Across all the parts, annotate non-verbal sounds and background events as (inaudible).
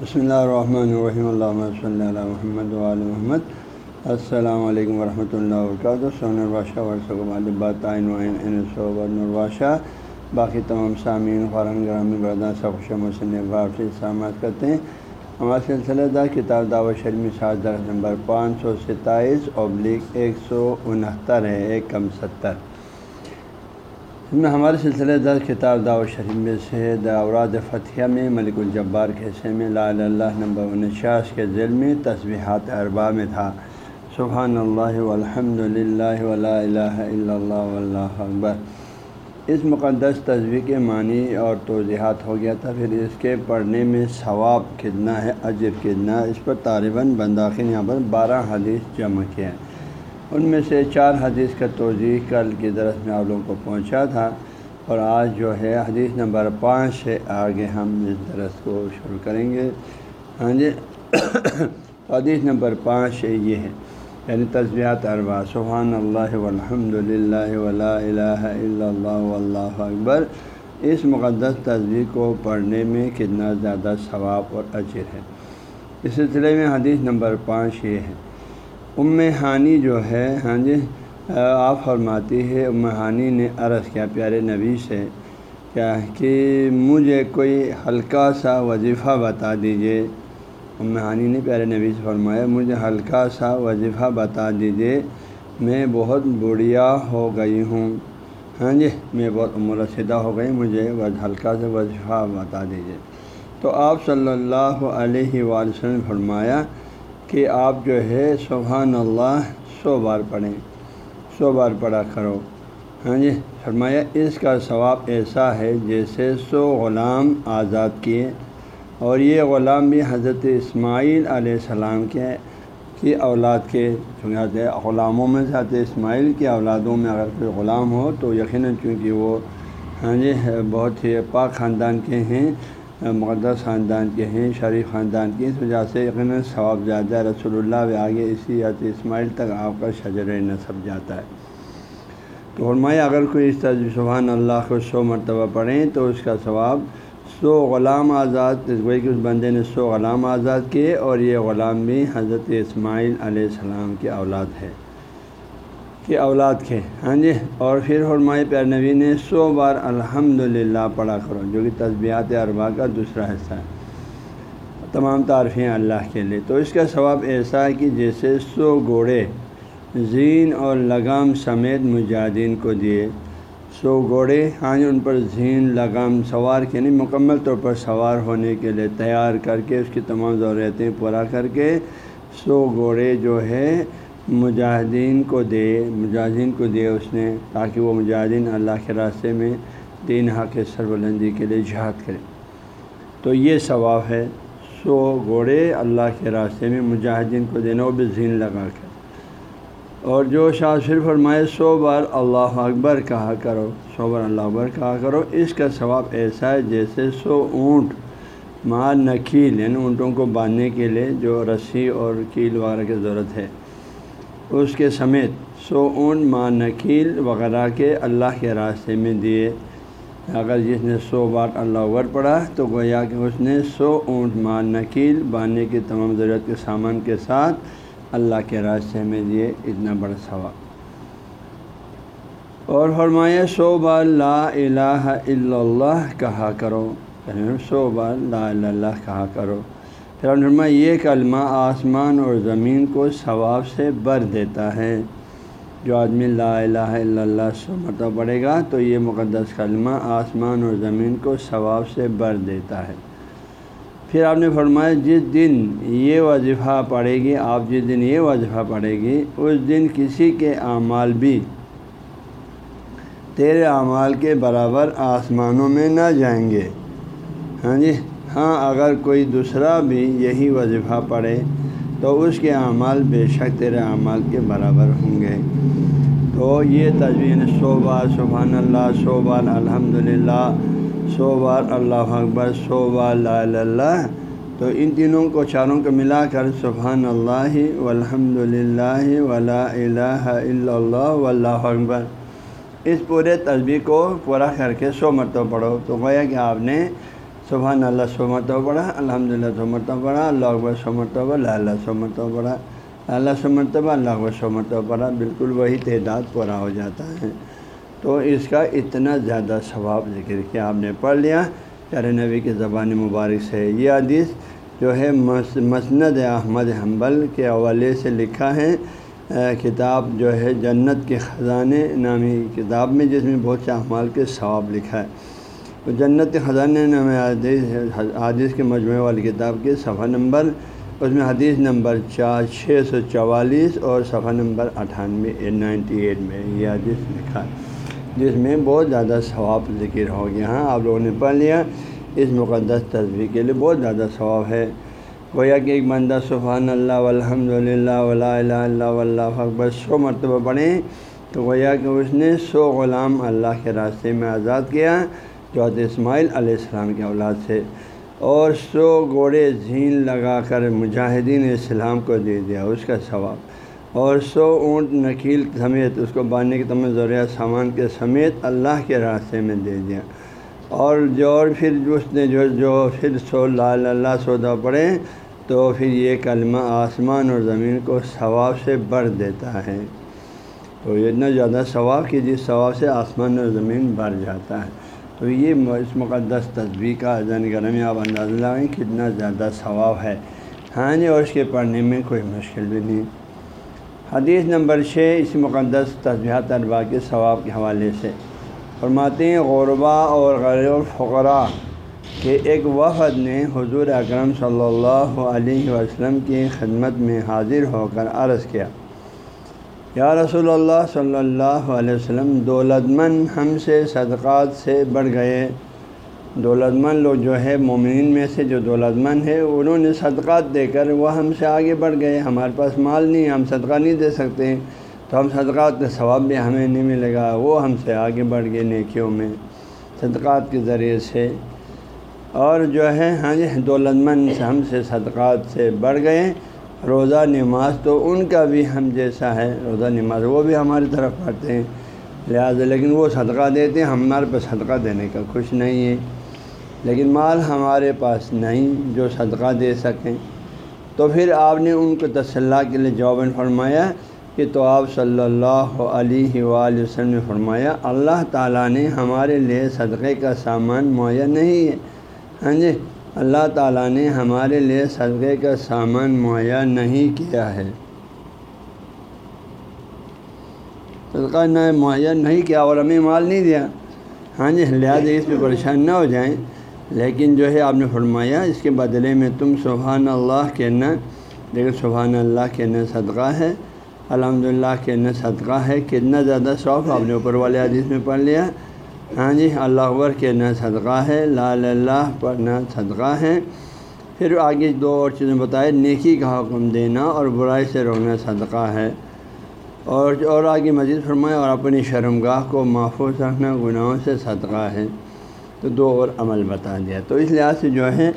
بسم اللہ الرحمن الرحیم اللہ صلی اللہ محمد علیہ محمد السلام علیکم ورحمۃ اللہ وبرکاتہ سون الباشہ ورثہ باقی تمام سامعین خوران گرامی بردان سب خوشم سے سامعات کرتے ہیں ہمارا سلسلہ دار کتاب دعوت شرمی سات درخت نمبر پانچ سو ستائیس ابلیغ ایک سو انہتر ہے ایک کم ستر اس میں ہمارے سلسلے در کتاب دعوت شریف میں سے دورات فتح میں ملک الجبار کے حصے میں لا اللہ نمبر انچاس کے ذیل میں تصویحات اربا میں تھا۔ سبحان اللہ الحمد للہ ولا الہ الا اللہ واللہ اکبر۔ اس مقدس تصویر کے معنی اور توضیحات ہو گیا تھا، پھر اس کے پڑھنے میں ثواب کتنا ہے، اجر کتنا ہے، اس پر طالباً بنداخن یہاں پر بارہ حدیث جمع کیا ہے ان میں سے چار حدیث کا توضیح کل کی درس میں آپ لوگوں کو پہنچا تھا اور آج جو ہے حدیث نمبر پانچ سے آگے ہم اس درس کو شروع کریں گے۔ ہاں جی۔ (coughs) حدیث نمبر پانچ سے یہ ہے۔ یعنی تصویات اربا سبحان اللہ والحمد للہ ولا الہ الا اللہ واللہ اکبر۔ اس مقدس تصویر کو پڑھنے میں کتنا زیادہ ثواب اور اجر ہے۔ اس سلسلے میں حدیث نمبر پانچ یہ ہے۔ ام ہانی جو ہے ہاں جی آپ فرماتی ہے، ام ہانی نے عرض کیا، پیارے نبی سے، کیا کہ مجھے کوئی ہلکا سا وظیفہ بتا دیجیے ام ہانی نے پیارے نبی سے فرمایا، مجھے ہلکا سا وظیفہ بتا دیجیے میں بہت بڑھیا ہو گئی ہوں۔ ہاں جی میں بہت عمر رسیدہ ہو گئی، مجھے ہلکا سا وظیفہ بتا دیجیے تو آپ صلی اللہ علیہ وسلم فرمایا کہ آپ جو ہے سبحان اللہ سو بار پڑھیں، سو بار پڑھا کرو۔ ہاں جی فرمایا اس کا ثواب ایسا ہے جیسے سو غلام آزاد کیے۔ اور یہ غلام بھی حضرت اسماعیل علیہ السلام کے، کی اولاد کے غلاموں میں سے حضرت اسماعیل کی اولادوں میں اگر کوئی غلام ہو تو یقیناً چونکہ وہ ہاں جی بہت ہی پاک خاندان کے ہیں۔ مقدس خاندان کے ہیں، شریف خاندان کی۔ اس وجہ سے یقیناً ثواب زیادہ رسول اللہ بھی آگے اسی حضرت اسماعیل تک آپ کا شجر نصب جاتا ہے۔ تو فرمایا اگر کوئی اس طرح سبحان اللہ کو سو مرتبہ پڑھیں تو اس کا ثواب سو غلام آزاد وہی کہ اس بندے نے سو غلام آزاد کیے اور یہ غلام بھی حضرت اسماعیل علیہ السلام کی اولاد ہے۔ کہ اولاد کے۔ ہاں جی؟ اور پھر حرمائے پیر نبی نے، سو بار الحمد للہ پڑھا کرو، جو کہ تسبیہات اربا کا دوسرا حصہ ہے۔ تمام تعریفیں اللہ کے لیے۔ تو اس کا ثواب ایسا ہے کہ جیسے سو گھوڑے زین اور لگام سمیت مجاہدین کو دیے۔ سو گھوڑے ہاں جی ان پر زین، لگام سوار کے نہیں مکمل طور پر سوار ہونے کے لیے تیار کر کے اس کی تمام ضرورتیں پورا کر کے سو گھوڑے جو ہے مجاہدین کو دے، مجاہدین کو دے اس نے تاکہ وہ مجاہدین اللہ کے راستے میں دین حق سربلندی کے لیے جہاد کرے۔ تو یہ ثواب ہے، سو گھوڑے اللہ کے راستے میں مجاہدین کو دینا، وہ بھی زین لگا کر۔ اور جو شاہ شریف فرمائے، سو بار اللہ اکبر کہا کرو، سو بار اللہ اکبر کہا کرو، اس کا ثواب ایسا ہے جیسے سو اونٹ ماں نکیل یعنی اونٹوں کو باندھنے کے لیے جو رسی اور کیل وغیرہ کی ضرورت ہے۔ اس کے سمیت سو اونٹ ماں نکیل وغیرہ کے اللہ کے راستے میں دیے۔ اگر جس نے سو بار اللہ اکبر پڑھا تو گویا کہ اس نے سو اونٹ ماں نکیل باندھنے کی تمام ضرورت کے سامان کے ساتھ اللہ کے راستے میں دیے۔ اتنا بڑا ثواب۔ اور فرمایا، سو بار لا الہ الا اللہ کہا کرو۔ یعنی سو بار لا الہ اللہ کہا کرو۔ پھر فرمایا یہ کلمہ آسمان اور زمین کو ثواب سے بر دیتا ہے۔ جو آدمی لا الہ الا اللہ سو مرتبہ پڑھے گا، تو یہ مقدس کلمہ آسمان اور زمین کو ثواب سے بر دیتا ہے۔ پھر آپ نے فرمایا، جس دن یہ وظیفہ پڑھے گی، آپ جس دن یہ وظیفہ پڑھے گی، اس دن کسی کے اعمال بھی تیرے اعمال کے برابر آسمانوں میں نہ جائیں گے۔ ہاں جی؟ ہاں اگر کوئی دوسرا بھی یہی وظیفہ پڑھے تو اس کے اعمال بے شک تیرے اعمال کے برابر ہوں گے۔ تو یہ تجوین سو بار، سبحان اللہ، سو بار الحمد للہ سو بار، اللہ اکبر، سو بار، لا اللہ۔ تو ان تینوں کو چاروں کو ملا کر سبحان اللہ والحمد للہ ولا الہ الا اللہ، واللہ اکبر۔ اس پورے تصویر کو پورا کر کے سو مرتبہ پڑھو۔ تو گویا کہ آپ نے سبحان اللہ سو مرتبہ پڑھا الحمد للہ سو مرتبہ پڑھا اللہ اکبر سو مرتبہ اللہ اللہ سو مرتبہ پڑھا اللہ سو مرتبہ اللہ اکبر سو مرتبہ پڑھا بالکل وہی تعداد پورا ہو جاتا ہے تو اس کا اتنا زیادہ ثواب ذکر کیا آپ نے، پڑھ لیا۔ پیارے نبی کی زبان مبارک سے یہ حدیث جو ہے مسند احمد حنبل کے حوالے سے لکھا ہے۔ کتاب جو ہے جنت کے خزانے نامی کتاب میں، جس میں بہت سے احمال کے ثواب لکھا ہے۔ تو جنت کے خزانے نامی حدیث کے مجموعے والی کتاب کے صفحہ نمبر، اس میں حدیث نمبر چار، چھ سو چوالیس اور صفحہ نمبر اٹھانوے، نائنٹی ایٹ میں یہ حدیث لکھا جس میں بہت زیادہ ثواب ذکر ہو گیا ہاں آپ لوگوں نے پڑھ لیا، اس مقدس تصویر کے لیے بہت زیادہ ثواب ہے۔ گویا کہ ایک بندہ سبحان اللہ الحمد للہ ولا اللہ اللہ اکبر سو مرتبہ پڑھیں تو گویا کہ اس نے سو غلام اللہ کے راستے میں آزاد کیا۔ جو اسماعیل علیہ السلام کے اولاد سے اور سو گھوڑے جھین لگا کر مجاہدین اسلام کو دے دیا، اس کا ثواب۔ اور سو اونٹ نکیل سمیت، اس کو باندھنے کے تمام ضروریات سامان کے سمیت اللہ کے راستے میں دے دیا۔ اور جو، اور پھر اس نے جو جو پھر سو لال اللہ سودا پڑھے تو پھر یہ کلمہ آسمان اور زمین کو ثواب سے بڑھ دیتا ہے۔ تو اتنا زیادہ ثواب کہ جس ثواب سے آسمان اور زمین بڑھ جاتا ہے۔ تو یہ اس مقدس تصویر کا زن گرم آپ اندازہ لگائیں کتنا زیادہ ثواب ہے۔ ہاں جی اور اس کے پڑھنے میں کوئی مشکل بھی نہیں۔ حدیث نمبر چھ، اس مقدس تصویرات اربا کے ثواب کے حوالے سے۔ فرماتے ہیں غربا اور غیر الفقراء کہ ایک وفد نے حضور اکرم صلی اللہ علیہ وسلم کی خدمت میں حاضر ہو کر عرض کیا۔ یا رسول اللہ صلی اللہ علیہ وسلم دولت مند ہم سے صدقات سے بڑھ گئے۔ دولت مند لوگ جو ہے، مومنین میں سے جو دولت مند ہے، انہوں نے صدقات دے کر وہ ہم سے آگے بڑھ گئے۔ ہمارے پاس مال نہیں، ہم صدقہ نہیں دے سکتے۔ تو ہم صدقات کا ثواب بھی ہمیں نہیں ملے گا۔ وہ ہم سے آگے بڑھ گئے نیکیوں میں، صدقات کے ذریعے سے۔ اور جو ہے ہاں جی دولت مند ہم سے صدقات سے بڑھ گئے۔ روزہ نماز تو ان کا بھی ہم جیسا ہے، روزہ نماز وہ بھی ہماری طرف پڑھتے ہیں۔ لہٰذا لیکن وہ صدقہ دیتے ہیں، ہمارے پاس صدقہ دینے کا خوش نہیں ہے۔ لیکن مال ہمارے پاس نہیں، جو صدقہ دے سکیں۔ تو پھر آپ نے ان کو تسلّہ کے لیے جواب فرمایا کہ تو آپ صلی اللہ علیہ وآلہ وسلم نے فرمایا، اللہ تعالیٰ نے ہمارے لیے صدقے کا سامان مہیا نہیں ہے۔ ہاں جی؟ اللہ تعالیٰ نے ہمارے لیے صدقے کا سامان مہیا نہیں کیا ہے۔ صدقہ نہ مہیا نہیں کیا، اور ہمیں مال نہیں دیا۔ ہاں جی لہٰذا اس پہ پریشان نہ ہو جائیں۔ لیکن جو ہے، آپ نے فرمایا، اس کے بدلے میں تم سبحان اللہ کہنا لیکن سبحان اللہ کہنا صدقہ ہے۔ الحمد للہ کہنا صدقہ ہے، کتنا زیادہ شوق آپ نے اوپر والے حدیث میں پڑھ لیا۔ ہاں جی اللہ اکبر کے نہ صدقہ ہے لال اللہ پر نہ صدقہ ہے۔ پھر آگے دو اور چیزیں بتائے نیکی کا حکم دینا اور برائی سے روکنا صدقہ ہے۔ اور اور آگے مزید فرمایا اور اپنی شرمگاہ کو محفوظ رکھنا گناہوں سے صدقہ ہے۔ تو دو اور عمل بتا دیا۔ تو اس لحاظ سے جو ہے،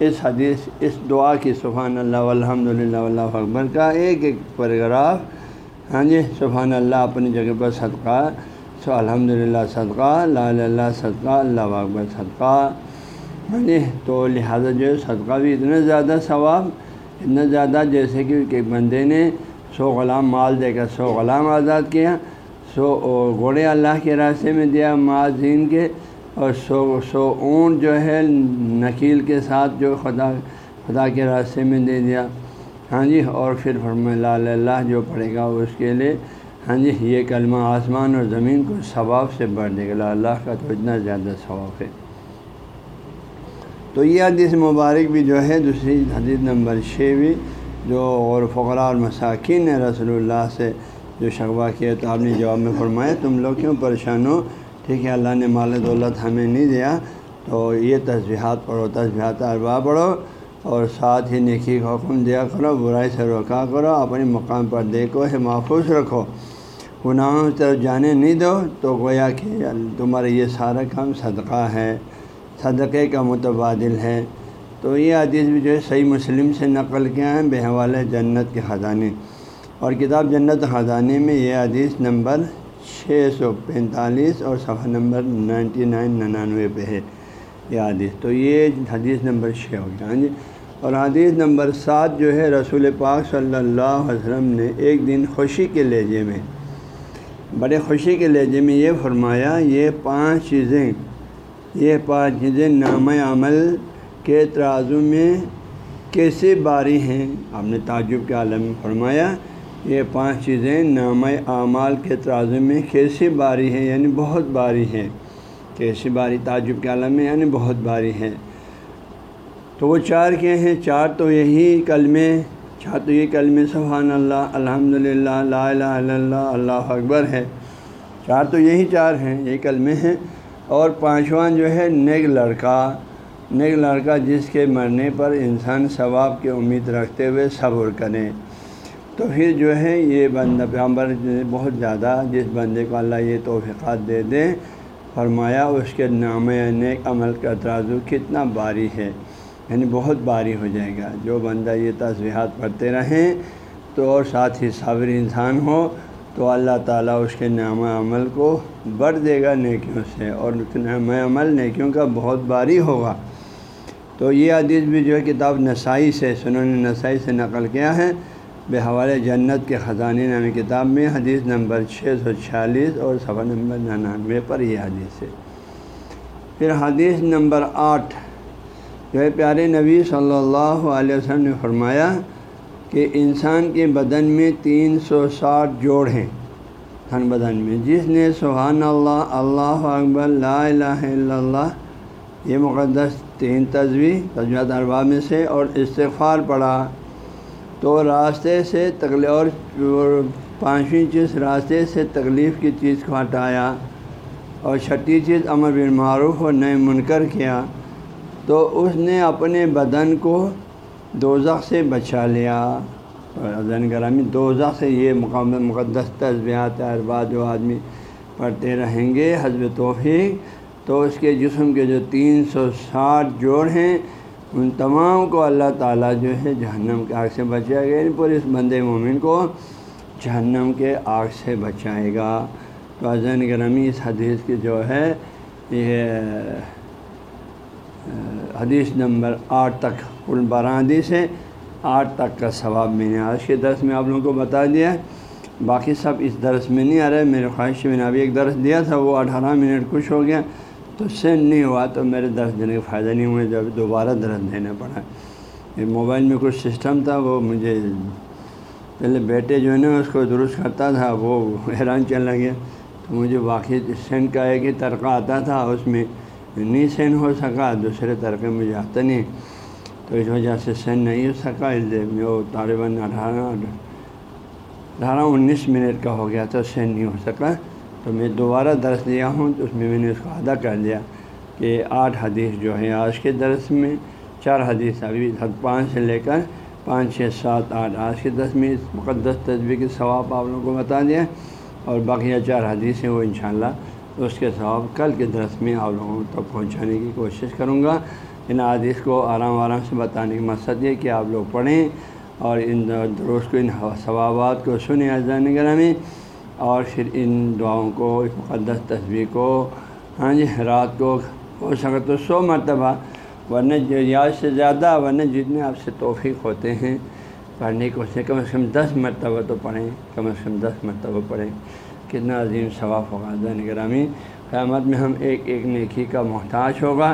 اس حدیث، اس دعا کی سبحان اللہ الحمد للہ اللہ اکبر کا ایک ایک پیراگراف ہاں جی سبحان اللہ اپنی جگہ پر صدقہ اچھا، سو الحمد للہ صدقہ اللہ اللہ صدقہ، اللہ اکبر، صدقہ۔ جی تو لہٰذا جو ہے صدقہ بھی اتنا زیادہ ثواب، اتنا زیادہ جیسے کہ ایک بندے نے سو غلام مال دے کر، سو غلام آزاد کیا، سو گھوڑے اللہ کے راستے میں دیا، معذین کے، اور سو سو اونٹ جو ہے نکیل کے ساتھ جو خدا خدا کے راستے میں دے دیا۔ ہاں جی اور پھر فرم اللہ، جو پڑھے گا اس کے لیے۔ ہاں جی یہ کلمہ آسمان اور زمین کو ثواب سے بڑھ دے گا اللہ کا تو اتنا زیادہ ثواب ہے۔ تو یہ حدیث مبارک بھی جو ہے، دوسری حدیث نمبر چھ بھی، جو اور فقراء اور مساکین نے رسول اللہ سے جو شغبہ کیا تو آپ نے جواب میں فرمایا، تم لوگ کیوں پریشان ہو؟ ٹھیک ہے، اللہ نے مال دولت ہمیں نہیں دیا، تو یہ تصویحات پڑھو تصویحات اربا پڑھو اور ساتھ ہی نیکی کا حکم دیا کرو، برائی سے روکا کرو اپنے مقام پر دیکھو ہے محفوظ رکھو۔ گناہوں کی طرف جانے نہیں دو، تو گویا کہ تمہارا یہ سارا کام صدقہ ہے، صدقے کا متبادل ہے۔ تو یہ حدیث بھی جو ہے صحیح مسلم سے نقل کیا ہے، بے حوالے جنت کے خزانے۔ اور کتاب جنت خزانے میں یہ حدیث نمبر چھ سو پینتالیس اور صفحہ نمبر نائنٹی نائن ننانوے پہ ہے یہ حدیث۔ تو یہ حدیث نمبر چھ ہو گیا۔ ہاں جی؟ اور حدیث نمبر سات جو ہے، رسول پاک صلی اللہ علیہ وسلم نے ایک دن خوشی کے لہجے میں بڑے خوشی کے لہجے میں یہ فرمایا، یہ پانچ چیزیں، یہ پانچ چیزیں نام عمل کے ترازو میں کیسے باری ہیں؟ آپ نے تعجب کے عالم میں فرمایا، یہ پانچ چیزیں نام اعمال کے ترازو میں کیسے باری ہیں؟ یعنی بہت باری ہے کیسی باری؟ تعجب کے عالم میں یعنی بہت باری ہے تو وہ چار کیا ہیں؟ چار تو یہی کلمے چار تو یہ کلمے سبحان اللہ الحمد للہ لا الہ الا اللہ اللہ اکبر ہے چار تو یہی چار ہیں یہی کلمے ہیں۔ اور پانچواں جو ہے، نیک لڑکا۔ نیک لڑکا جس کے مرنے پر انسان ثواب کی امید رکھتے ہوئے صبر کریں تو پھر جو ہے، یہ بندہ پیغمبر بہت زیادہ جس بندے کو اللہ یہ توفیقات دے دیں، فرمایا اس کے نام نیک عمل کا ترازو کتنا باری ہے۔ یعنی بہت باری ہو جائے گا۔ جو بندہ یہ تصویحات پڑھتے رہیں تو اور ساتھ ہی صابر انسان ہو تو اللہ تعالیٰ اس کے نام عمل کو بڑھ دے گا نیکیوں سے اور نام عمل نیکیوں کا بہت باری ہوگا۔ تو یہ حدیث بھی جو ہے کتاب نسائی سے سنون نسائی سے نقل کیا ہے۔ بے حوالے جنت کے خزانے نامی کتاب میں حدیث نمبر چھ سو چھیالیس اور صفحہ نمبر ننانوے پر یہ حدیث ہے۔ پھر حدیث نمبر آٹھ جو ہے پیارے نبی صلی اللہ علیہ وسلم نے فرمایا کہ انسان کے بدن میں تین سو ساٹھ جوڑ ہیں ہر بدن میں۔ جس نے سبحان اللہ اللہ اکبر، لا الہ الا اللہ، یہ مقدس تین تصویر تجویز ارباب میں سے اور استغفار پڑھا، تو راستے سے تکلیف اور پانچویں چیز راستے سے تکلیف کی چیز کو ہٹایا اور چھٹی چیز امر بن معروف اور نئے منکر کیا۔ تو اس نے اپنے بدن کو دوزخ سے بچا لیا۔ زین گرامی دوزخ سے یہ مقام مقدس تجبیات اربا جو آدمی پڑھتے رہیں گے حضب توفیق۔ تو اس کے جسم کے جو تین سو ساٹھ جوڑ ہیں، ان تمام کو اللہ تعالیٰ جو ہے جہنم کے آگ سے بچائے گا۔ یعنی پورے اس بند مومن کو جہنم کے آگ سے بچائے گا۔ تو عظین گرمی اس حدیث کی جو ہے، یہ حدیث نمبر آٹھ تک کل بارہ حدیث ہے آٹھ تک کا ثواب میں نے آج کے درس میں آپ لوگوں کو بتا دیا۔ ہے باقی سب اس درس میں نہیں آ رہا ہے میرے خواہش میں نے ابھی ایک درس دیا تھا، وہ اٹھارہ منٹ کچھ ہو گیا۔ تو سینڈ نہیں ہوا، تو میرے درس دینے کا فائدہ نہیں ہوئے جب دوبارہ درس دینا پڑا۔ یہ موبائل میں کچھ سسٹم تھا، وہ مجھے پہلے بیٹے جو ہے نا، اس کو درست کرتا تھا، وہ حیران چلنا گیا تو مجھے واقعی سینڈ کا ایک ہی ترقہ آتا تھا، اس میں نہیں سینڈ ہو سکا دوسرے ترقے مجھے آتا نہیں تو اس وجہ سے سینڈ نہیں ہو سکا اس لیے میں وہ طالباً اٹھارہ اٹھارہ انیس منٹ کا ہو گیا تو سینڈ نہیں ہو سکا تو میں دوبارہ درس دیا ہوں تو اس میں میں نے اس کو ادا کر دیا کہ آٹھ حدیث جو ہے آج کے درس میں چار حدیث ابھی پانچ سے لے کر پانچ چھ سات آٹھ آج کے دس میں اس مقدس تصویر کے ثواب آپ لوگوں کو بتا دیا اور باقی چار حدیث ہیں وہ انشاءاللہ اس کے ثواب کل کے درس میں آپ لوگوں تک پہنچانے کی کوشش کروں گا۔ ان حدیث کو آرام آرام سے بتانے کا مقصد یہ کہ آپ لوگ پڑھیں اور ان درست کو، ان ثوابات کو سنیں اجزان گرامی اور پھر ان دعاؤں کو، اس مقدس تصویر کو ہاں جی رات کو ہو سکے تو سو مرتبہ، ورنہ یاد سے زیادہ، ورنہ جتنے آپ سے توفیق ہوتے ہیں، پڑھنے کو سے کم از کم دس مرتبہ تو پڑھیں، کم از کم دس مرتبہ پڑھیں۔ کتنا عظیم ثواب ہوگا زین گرامی قیامت میں ہم ایک ایک نیکی کا محتاج ہوگا،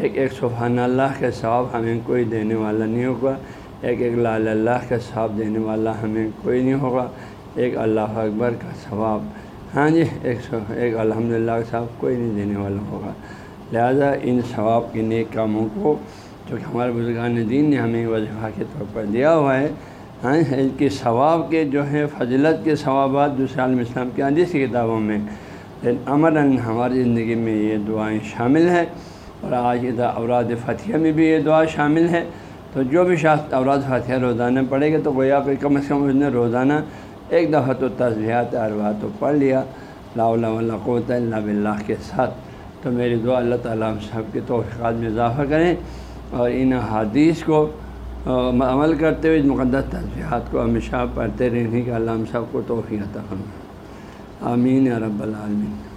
ایک ایک سبحان اللہ کے ثواب ہمیں کوئی دینے والا نہیں ہوگا، ایک ایک لال اللہ کا ثواب دینے والا ہمیں کوئی نہیں ہوگا، ایک اللہ اکبر کا ثواب ہاں جی ایک سو، ایک الحمد للہ کا ثواب کوئی نہیں دینے والا ہوگا۔ لہذا ان ثواب کے نیک کاموں کو، جو کہ ہمارے بزرگان دین نے ہمیں وظیفہ کے طور پر دیا ہوا ہے ہاں کے ثواب کے جو ہے فضلت کے ثوابات دوسرے عالم اسلام کے حدیث کی کتابوں میں امراً ہماری زندگی میں یہ دعائیں شامل ہیں اور آج اوراد فتح میں بھی یہ دعا شامل ہے تو جو بھی شاخ اوراد فتح روزانہ پڑھے گا، تو گویا کہ کم از کم اس نے روزانہ ایک دفعہ تو تصویحات اروا تو پڑھ لیا اللہ قوت اللہ بلّہ کے ساتھ۔ تو میری دعا اللہ تعالیٰ ہم سب کے توفیقات میں اضافہ کریں اور ان حادیث کو عمل کرتے ہوئے مقدس تصویحات کو ہمیشہ پڑھتے رہنے کا اللہ ہم سب کو توفیق عطا فرمائے۔ آمین رب العالمین۔